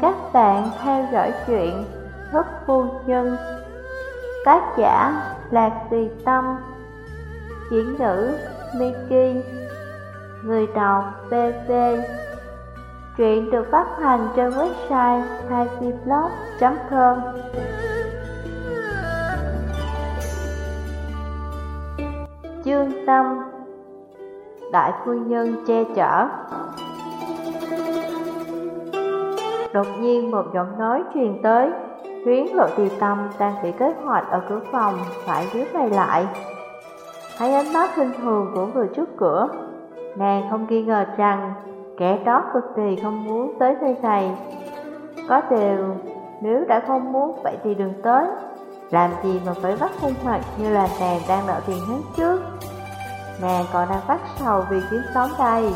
các bạn theo dõi chuyện Thức Phu Nhân. Tác giả Lạc Tùy Tâm. Diễn nữ Miki. Người đọc BV Truyện được phát hành trên website thaiviblog.com Chương Tâm Đại phu nhân che chở. Đột nhiên một giọng nói truyền tới Huyến lộ tì tâm đang bị kế hoạch ở cửa phòng Phải dưới mày lại. Thấy ánh mắt khinh thường của người trước cửa, Nàng không nghi ngờ rằng Kẻ đó cực kỳ không muốn tới nơi này. Có điều, Nếu đã không muốn vậy thì đừng tới. Làm gì mà phải bắt khuôn mặt như là nàng đang nợ tiền hắn trước? Nàng còn đang phát sầu vì kiếm sống đây.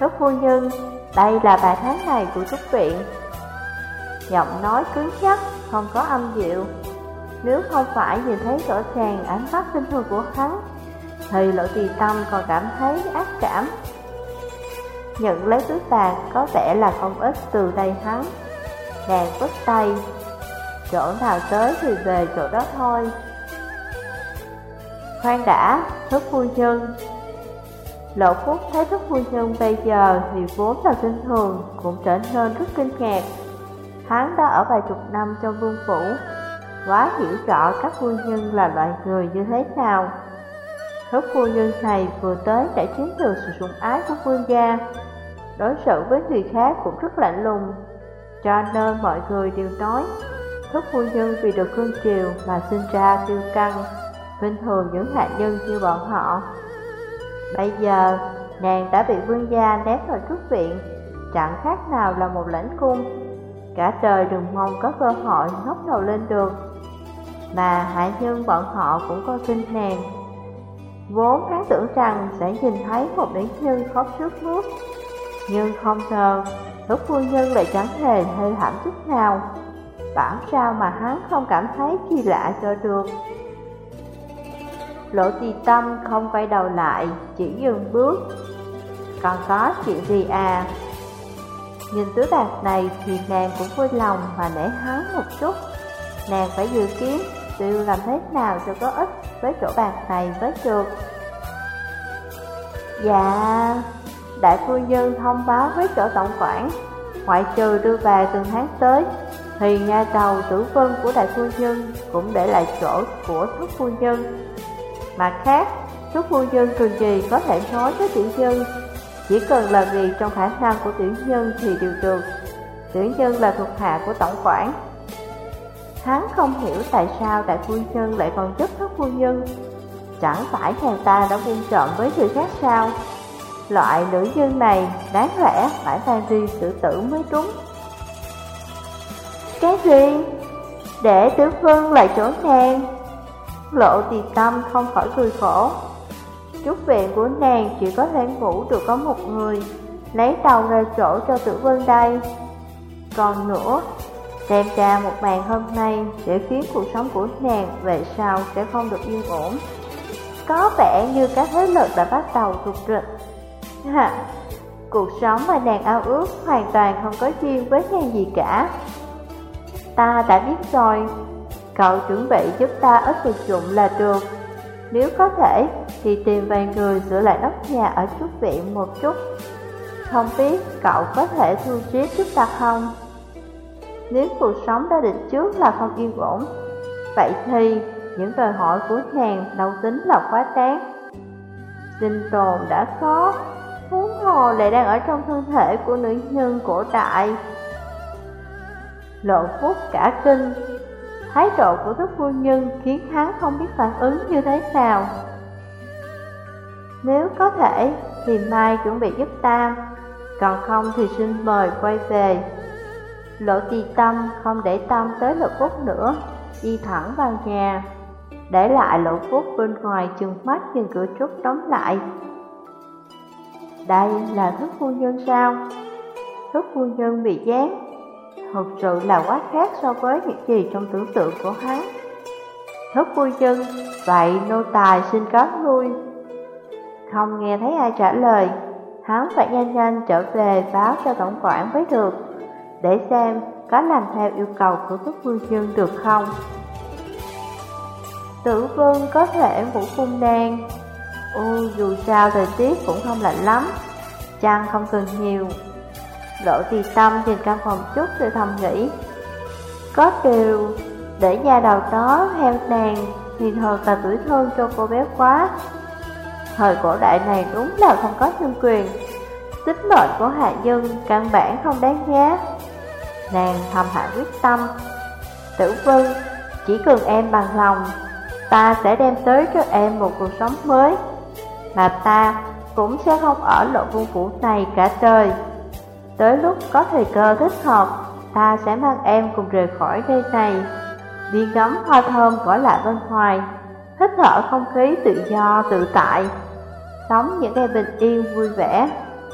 Lúc phu nhân đây là bài tháng này của trúc viện. Giọng nói cứng nhắc, không có âm dịu Nếu không phải nhìn thấy rõ ràng ánh mắt tinh thường của hắn Thì lộ trì tâm còn cảm thấy ác cảm. Nhận lấy túi bạc có vẻ là không ít từ đây hắn. Nàng vứt tay Chỗ nào tới thì về chỗ đó thôi. Khoan đã, thức vui nhân. Lộ Phúc thấy thức phu nhân bây giờ thì vốn là kinh thường, cũng trở nên rất kinh ngạc. Hắn đã ở vài chục năm trong vương phủ, quá hiểu rõ các phu nhân là loại người như thế nào. Thức phu nhân này vừa tới đã chiếm được sự sủng ái của vương gia, đối xử với người khác cũng rất lạnh lùng, cho nên mọi người đều nói thức phu nhân vì được cương triều mà sinh ra tiêu căng, bình thường những hạ nhân như bọn họ. Bây giờ, nàng đã bị vương gia ném vào trước viện, chẳng khác nào là một lãnh cung. Cả trời đừng mong có cơ hội ngóc đầu lên được. Mà hạ nhân bọn họ cũng coi kinh nàng. Vốn hắn tưởng rằng sẽ nhìn thấy một nữ nhân khóc trước nước. Nhưng không ngờ, lúc phu nhân lại chẳng hề hơi hãm chút nào. Bảo sao mà hắn không cảm thấy kỳ lạ cho được. Lỗ trì tâm không quay đầu lại, chỉ dừng bước. Còn có chuyện gì à? Nhìn túi bạc này thì nàng cũng vui lòng mà nể hắn một chút. Nàng phải dự kiến tiêu làm thế nào cho có ích với chỗ bạc này với được. Dạ, đại phu nhân thông báo với chỗ tổng quản. Ngoại trừ đưa về từng tháng tới Thì nhà đầu tử vân của đại phu nhân cũng để lại chỗ của thất phu nhân. Mặt khác, chúc phu nhân thường gì có thể nói với tiểu nhân? Chỉ cần làm gì trong khả năng của tiểu nhân thì đều được. Tiểu nhân là thuộc hạ của tổng quản. Hắn không hiểu tại sao đại phu nhân lại còn giúp thất phu nhân. Chẳng phải nàng ta đã buôn trộm với người khác sao? Loại nữ nhân này đáng lẽ phải mang đi xử tử mới đúng. Cái gì? Để tử vương lại chỗ nàng. Lộ tì tâm không khỏi cười khổ. Chúc viện của nàng chỉ có thể ngủ được có một người Lấy đầu ra chỗ cho tử vân đây. Còn nữa Xem ra một màn hôm nay Để khiến cuộc sống của nàng về sau sẽ không được yên ổn. Có vẻ như các thế lực đã bắt đầu rụt rịch. Hả, Cuộc sống mà nàng ao ước hoàn toàn không có duyên với nàng gì cả. Ta đã biết rồi Cậu chuẩn bị giúp ta ít vật dụng là được. Nếu có thể, thì tìm vài người sửa lại nóc nhà ở chút viện một chút. Không biết cậu có thể thu xếp giúp ta không? Nếu cuộc sống đã định trước là không yên ổn, Vậy thì những đòi hỏi của nàng đâu tính là quá đáng. Sinh tồn đã khó Huống hồ lại đang ở trong thân thể của nữ nhân cổ đại. Lộ phúc cả kinh Thái độ của thức phu nhân khiến hắn không biết phản ứng như thế nào. Nếu có thể, thì mai chuẩn bị giúp ta. Còn không thì xin mời quay về. Lộ trì tâm không để tâm tới lộ phúc nữa, Đi thẳng vào nhà. Để lại lộ phúc bên ngoài chừng mắt nhìn cửa trúc đóng lại. Đây là thức phu nhân sao? Thức phu nhân bị gián thật sự là quá khác so với những gì trong tưởng tượng của hắn. Thất vui chân, vậy nô tài xin cáo lui. Không nghe thấy ai trả lời, hắn phải nhanh nhanh trở về báo cho tổng quản mới được, để xem có làm theo yêu cầu của thức vui chân được không. Tử vương có thể vũ cung đen, ô dù sao thời tiết cũng không lạnh lắm, chăn không cần nhiều. Lộ tì tâm nhìn căn phòng chút rồi thầm nghĩ, có điều để da đầu đó heo nàng thì thật là tuổi thơ cho cô bé quá. Thời cổ đại này đúng là không có nhân quyền. Tính mệnh của hạ nhân căn bản không đáng giá. Nàng thầm hạ quyết tâm. Tử vân, chỉ cần em bằng lòng Ta sẽ đem tới cho em một cuộc sống mới. Mà ta cũng sẽ không ở lộ vương phủ này cả đời. Tới lúc có thời cơ thích hợp, Ta sẽ mang em cùng rời khỏi nơi này. Đi ngắm hoa thơm cỏ lạ bên ngoài, Hít thở không khí tự do, tự tại. Sống những ngày bình yên vui vẻ,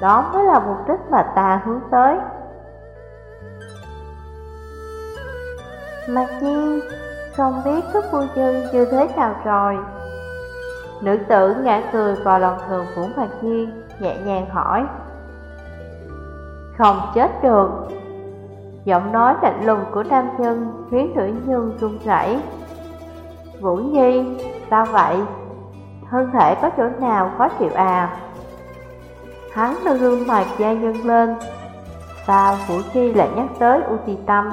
Đó mới là mục đích mà ta hướng tới. Mặc nhiên, Không biết thức vui dân như thế nào rồi. Nữ tử ngã cười vào lòng thường của Mạc Nhiên, Nhẹ nhàng hỏi. Không chết được Giọng nói lạnh lùng của nam nhân khiến nữ nhân run rẩy. Vũ Nhi, sao vậy? Thân thể có chỗ nào khó chịu à? Hắn đưa gương mặt gia nhân lên Sao Vũ nhi lại nhắc tới U Trì Tâm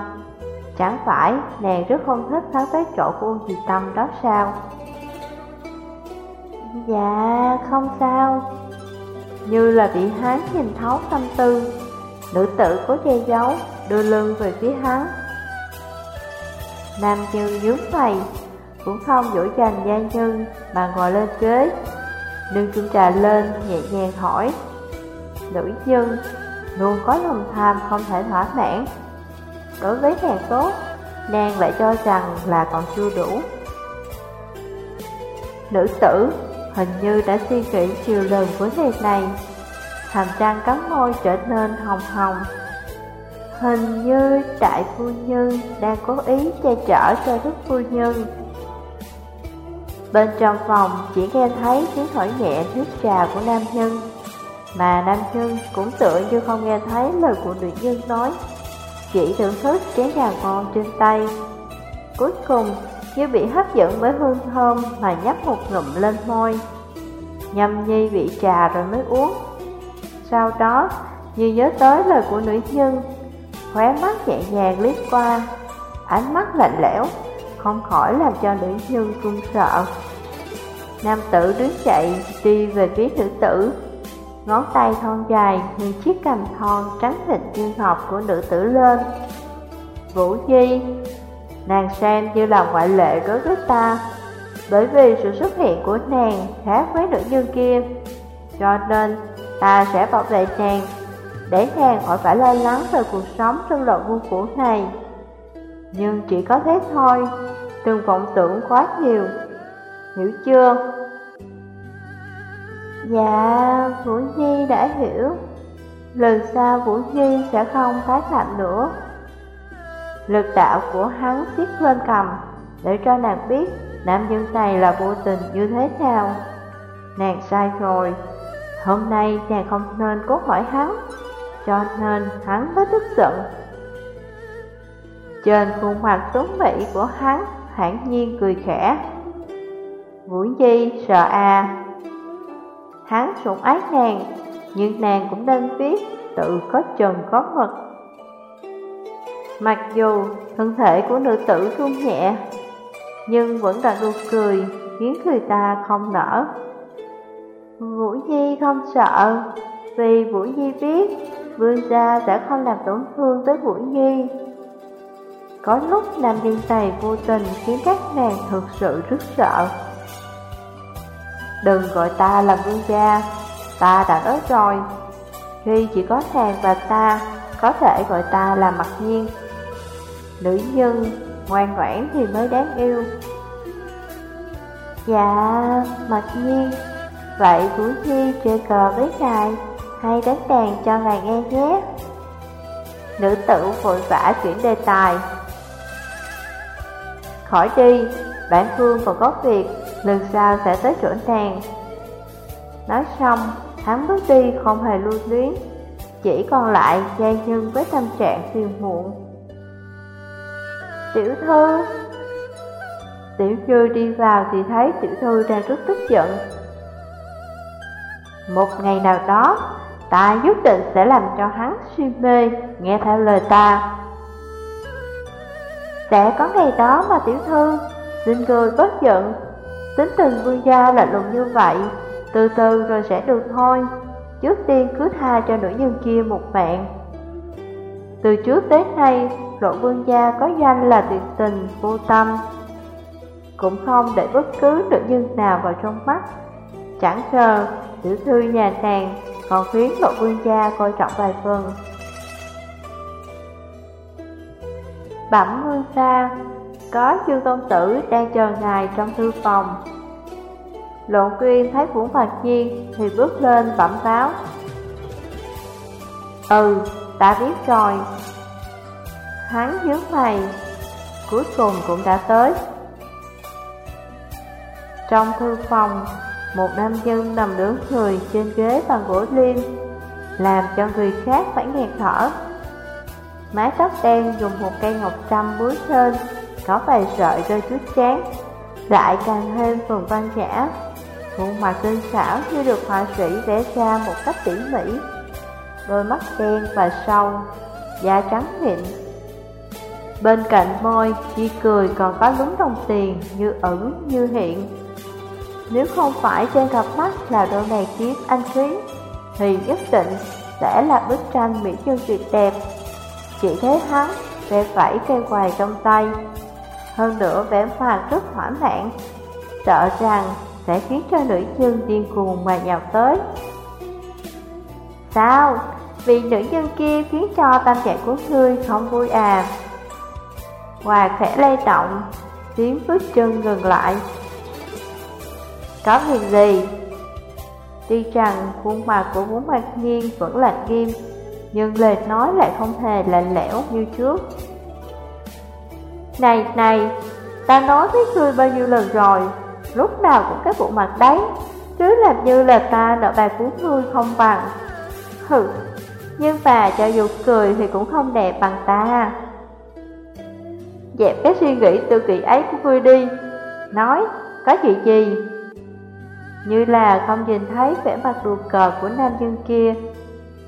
Chẳng phải nàng rất không thích tháo tới chỗ của U Trì Tâm đó sao Dạ không sao Như là bị hắn nhìn thấu tâm tư Nữ tử có che giấu Đưa lưng về phía hắn. Nam Như nhướng mày cũng không dỗ dành gia nhân mà ngồi lên ghế. Nương chung trà lên nhẹ nhàng hỏi Nữ nhân luôn có lòng tham không thể thỏa mãn. Đối với nàng tốt, nàng lại cho rằng là còn chưa đủ. Nữ tử hình như đã suy nghĩ nhiều lần với việc này. Hàm răng cắn môi trở nên hồng hồng. Hình như đại phu nhân đang cố ý che chở cho đức phu nhân. Bên trong phòng chỉ nghe thấy tiếng thổi nhẹ nước trà của nam nhân, Mà nam nhân cũng tựa như không nghe thấy lời của nữ nhân nói, Chỉ thưởng thức chén trà ngon trên tay. Cuối cùng, như bị hấp dẫn bởi hương thơm mà nhấp một ngụm lên môi. Nhâm nhi vị trà rồi mới uống. Sau đó như nhớ tới lời của nữ nhân Khóe mắt nhẹ nhàng liếc qua Ánh mắt lạnh lẽo không khỏi làm cho nữ nhân run sợ. Nam tử đứng dậy đi về phía nữ tử, ngón tay thon dài như chiếc cằm thon trắng thịt như ngọc của nữ tử lên. Vũ Di, nàng xem như là ngoại lệ đối với ta, bởi vì sự xuất hiện của nàng khác với nữ nhân kia, cho nên ta sẽ bảo vệ nàng, để nàng khỏi phải lo lắng về cuộc sống trong loại vô cũ này. Nhưng chỉ có thế thôi Đừng vọng tưởng quá nhiều. Hiểu chưa? Dạ, Vũ Nhi đã hiểu. Lần sau Vũ Nhi sẽ không tái phạm nữa. Lực đạo của hắn xiết lên cầm Để cho nàng biết nam nhân này là vô tình như thế nào. Nàng sai rồi. Hôm nay nàng không nên cố hỏi hắn, Cho nên hắn mới tức giận. Trên khuôn mặt tuấn mỹ của hắn, hẳn nhiên cười khẽ. Vũ di sợ à? Hắn sủng ái nàng, Nhưng nàng cũng nên biết Tự có trần có mật Mặc dù thân thể của nữ tử run nhẹ, Nhưng vẫn đặt nụ cười Khiến người ta không nở. Vũ Nhi không sợ Vì Vũ Nhi biết Vương gia sẽ không làm tổn thương tới Vũ Nhi có lúc làm điều này vô tình khiến các nàng thực sự rất sợ. Đừng gọi ta là vương gia Ta đã nói rồi. Khi chỉ có nàng và ta Có thể gọi ta là mặc nhiên. Nữ nhân ngoan ngoãn thì mới đáng yêu. Dạ, mặc nhiên. Vậy Vũ chi chơi cờ với ngài Hay đánh đàn cho ngài nghe nhé. Nữ tử vội vã chuyển đề tài. Khỏi đi, bản phương còn có việc, lần sau sẽ tới chỗ nàng. Nói xong, Hắn bước đi không hề lưu luyến Chỉ còn lại dây nhân với tâm trạng phiền muộn. Tiểu thư! Tiểu thư đi vào thì thấy tiểu thư đang rất tức giận. Một ngày nào đó Ta nhất định sẽ làm cho hắn suy mê Nghe theo lời ta. Sẽ có ngày đó mà tiểu thư Xin cười bất giận. Tính tình vương gia lạnh lùng như vậy Từ từ rồi sẽ được thôi. Trước tiên cứ tha cho nữ nhân kia một mạng. Từ trước tới nay Lộ vương gia có danh là tuyệt tình, vô tâm. Cũng không để bất cứ nữ nhân nào vào trong mắt. Chẳng ngờ tiểu thư nhà nàng còn khiến lộ vương gia coi trọng vài phần. Bẩm vương gia có Dương Tôn Tử đang chờ ngài trong thư phòng. Lộ quyên thấy Vũ Mạc Nhiên thì bước lên bẩm báo. Ừ, ta biết rồi. Hắn nhớ mày Cuối cùng cũng đã tới. Trong thư phòng một nam nhân nằm đứng người trên ghế bằng gỗ liêm Làm cho người khác phải nghẹt thở Mái tóc đen dùng một cây ngọc trăm búi trên có vài sợi rơi chút chán, lại càng thêm phần văn nhã. Khuôn mặt tinh xảo như được họa sĩ vẽ ra một cách tỉ mỉ, đôi mắt đen và sâu, da trắng mịn. Bên cạnh môi, chi cười còn có lúng đồng tiền như ẩn như hiện. Nếu không phải trên cặp mắt là đôi này kiếm anh khí, thì nhất định sẽ là bức tranh mỹ nhân tuyệt đẹp. Chỉ thấy hắn vẽ vẫy cây quài trong tay, hơn nữa vẻ mặt rất thỏa mãn, sợ rằng sẽ khiến cho nữ nhân điên cuồng mà nhào tới. Sao? Vì nữ nhân kia khiến cho tâm trạng của ngươi không vui à? Hòa khẽ lay động, tiếng bước chân ngừng lại. Có việc gì? Tuy rằng khuôn mặt của Vũ Mạc Nhiên vẫn lạnh nghiêm, nhưng lời nói lại không hề lạnh lẽo như trước. Này này, ta nói với ngươi bao nhiêu lần rồi, lúc nào cũng cái bộ mặt đấy, cứ làm như là ta nợ bài của ngươi không bằng. Hừ, nhưng mà cho dù cười thì cũng không đẹp bằng ta. Dẹp cái suy nghĩ tư kỳ ấy của ngươi đi, nói, có chuyện gì? Như là không nhìn thấy vẻ mặt đùa cờ của nam nhân kia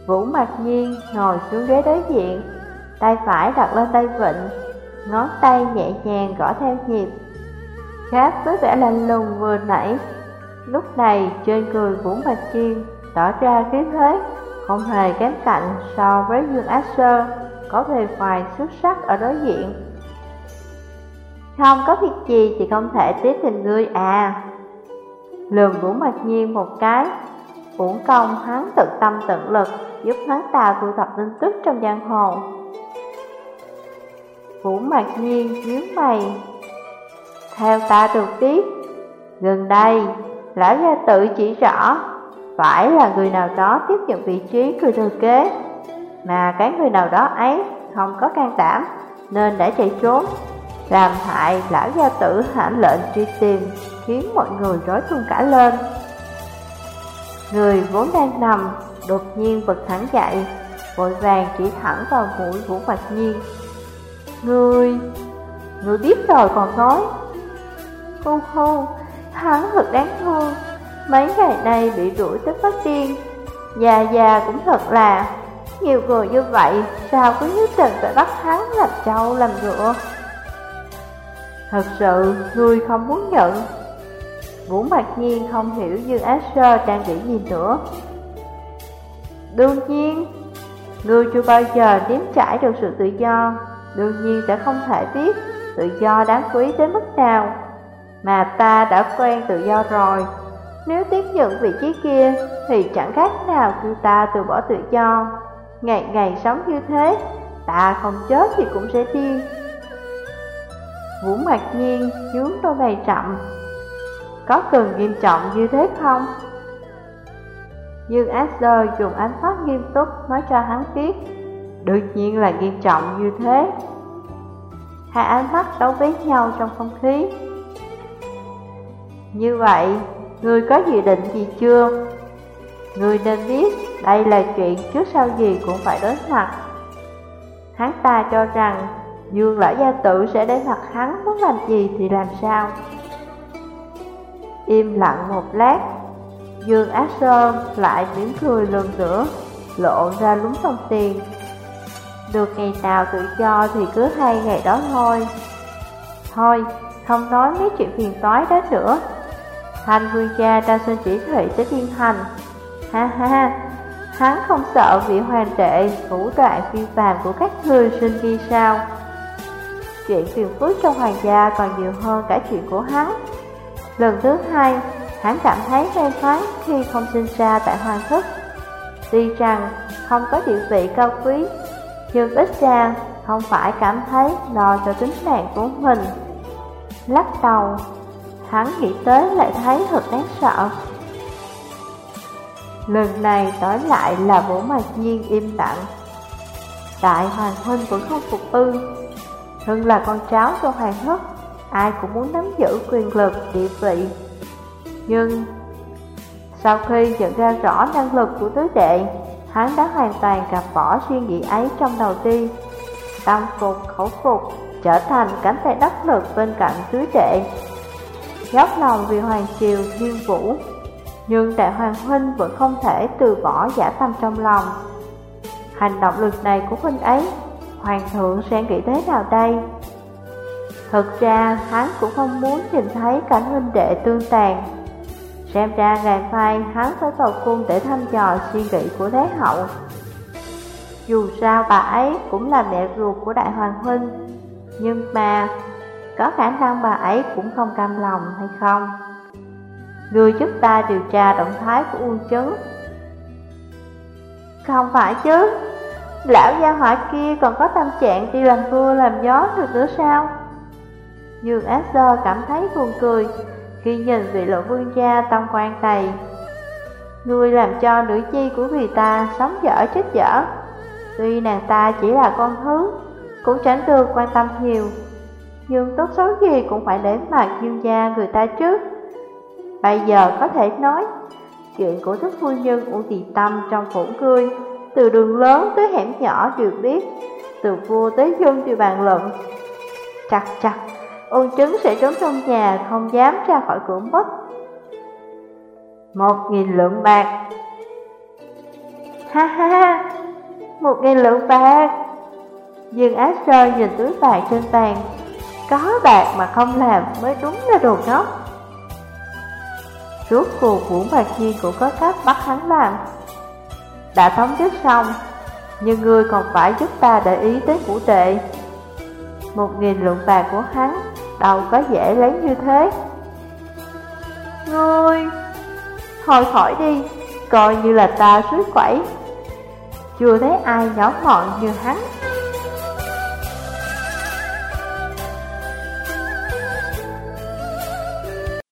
Vũ mặc nhiên ngồi xuống ghế đối diện Tay phải đặt lên tay vịnh ngón tay nhẹ nhàng gõ theo nhịp. Khác với vẻ lạnh lùng vừa nãy, lúc này trên cười Vũ Mạch Chiên tỏ ra khí thế, không hề kém cạnh so với Dương Ác Sơ, có bề ngoài xuất sắc ở đối diện. Không có việc gì thì không thể tiếp tình ngươi à. Lường Vũ Mạch Nhiên một cái, vũ công hắn tự tâm tận lực giúp hắn ta thu thập tin tức trong giang hồ. Vũ mặc nhiên nhíu mày. Theo ta được biết Gần đây Lão gia tự chỉ rõ Phải là người nào đó tiếp nhận vị trí người thừa kế Mà cái người nào đó ấy Không có can đảm Nên đã chạy trốn Làm hại lão gia tử hãm lệnh truy tìm. Khiến mọi người rối tung cả lên. Người vốn đang nằm Đột nhiên bật thẳng dậy Vội vàng chỉ thẳng vào mũi Vũ Mạch Nhiên người người biết rồi còn nói. Hu hu, hắn thật đáng thương Mấy ngày nay bị đuổi tới phát điên. Già già cũng thật là Nhiều người như vậy Sao cứ nhất định phải bắt hắn làm trâu làm ngựa? Thật sự ngươi không muốn nhận Vũ mặt Nhiên không hiểu Dương ác Sơ đang nghĩ gì nữa Đương nhiên Ngươi chưa bao giờ nếm trải được sự tự do đương nhiên sẽ không thể biết tự do đáng quý đến mức nào. Mà ta đã quen tự do rồi, nếu tiếp nhận vị trí kia thì chẳng khác nào kêu ta từ bỏ tự do. Ngày ngày sống như thế, ta không chết thì cũng sẽ điên. Vũ mặt Nhiên dướng đôi mày chậm, có cần nghiêm trọng như thế không? Dương Asher dùng ánh mắt nghiêm túc nói cho hắn biết Đương nhiên là nghiêm trọng như thế Hai ánh mắt đấu với nhau trong không khí Như vậy, ngươi có dự định gì chưa? Người nên biết đây là chuyện trước sau gì cũng phải đối mặt Hắn ta cho rằng Dương lão gia tử sẽ đến mặt hắn muốn làm gì thì làm sao Im lặng một lát. Dương Ác Sơn lại mỉm cười lần nữa Lộ ra lúng đồng tiền. Được ngày nào tự do thì cứ hay ngày đó thôi. Thôi, không nói mấy chuyện phiền toái đó nữa. Thanh vương gia đang xin chỉ thị tới thiên hành. Ha ha, hắn không sợ vị hoàng đệ thủ đoạn phi phàm của các người sinh ghi sao? Chuyện phiền phức trong hoàng gia còn nhiều hơn cả chuyện của hắn. Lần thứ hai, hắn cảm thấy may thoáng khi không sinh ra tại hoàng thất. Tuy rằng không có địa vị cao quý Nhưng ít ra không phải cảm thấy lo cho tính mạng của mình. Lắc đầu, hắn nghĩ tới lại thấy thật đáng sợ. Lần này tới lại là Vũ Mạc Nhiên im lặng. Đại Hoàng Huynh vẫn không phục ư Thân là con cháu của Hoàng thất Ai cũng muốn nắm giữ quyền lực, địa vị. Nhưng Sau khi nhận ra rõ năng lực của tứ đệ Hắn đã hoàn toàn gạt bỏ suy nghĩ ấy trong đầu tiên Tâm phục, khẩu phục Trở thành cánh tay đắc lực bên cạnh tứ đệ. Dốc lòng vì Hoàng Triều Thiên Vũ nhưng đại hoàng huynh vẫn không thể từ bỏ giả tâm trong lòng. Hành động lực này của huynh ấy Hoàng thượng sẽ nghĩ thế nào đây? Thực ra, hắn cũng không muốn nhìn thấy cảnh huynh đệ tương tàn. Xem ra ngày mai hắn phải vào cung để thăm dò suy nghĩ của Thế Hậu. Dù sao bà ấy cũng là mẹ ruột của đại hoàng huynh, Nhưng mà có khả năng bà ấy cũng không cam lòng hay không? Người giúp ta điều tra động thái của Uông Chấn. Không phải chứ, Lão gia hỏa kia còn có tâm trạng đi làm vua làm gió được nữa sao? Dương Esther cảm thấy buồn cười Khi nhìn vị lộ vương gia tâm quan này. Người làm cho nữ chi của người ta sống dở chết dở. Tuy nàng ta chỉ là con thứ, Cũng tránh được quan tâm nhiều. Nhưng tốt xấu gì cũng phải để mặt dương gia người ta trước. Bây giờ có thể nói, Chuyện của thức phu nhân Uông Thị Tâm trong phủ cười Từ đường lớn tới hẻm nhỏ đều biết, Từ vua tới dân đều bàn luận. Chặt chặt. Ôn chứng sẽ trốn trong nhà, Không dám ra khỏi cửa mất. Một nghìn lượng bạc. Ha ha ha. Một nghìn lượng bạc. Dương Ác Sơ nhìn túi bạc trên bàn. Có bạc mà không làm mới đúng là đồ ngốc. Rốt cuộc Vũ Mạc chi cũng có cách bắt hắn làm. Đã thống nhất xong, Nhưng ngươi còn phải giúp ta để ý tới vũ đệ. Một nghìn lượng bạc của hắn Đâu có dễ lấy như thế. Ngươi Thôi khỏi đi, Coi như là ta suối quẩy. Chưa thấy ai nhỏ mọn như hắn.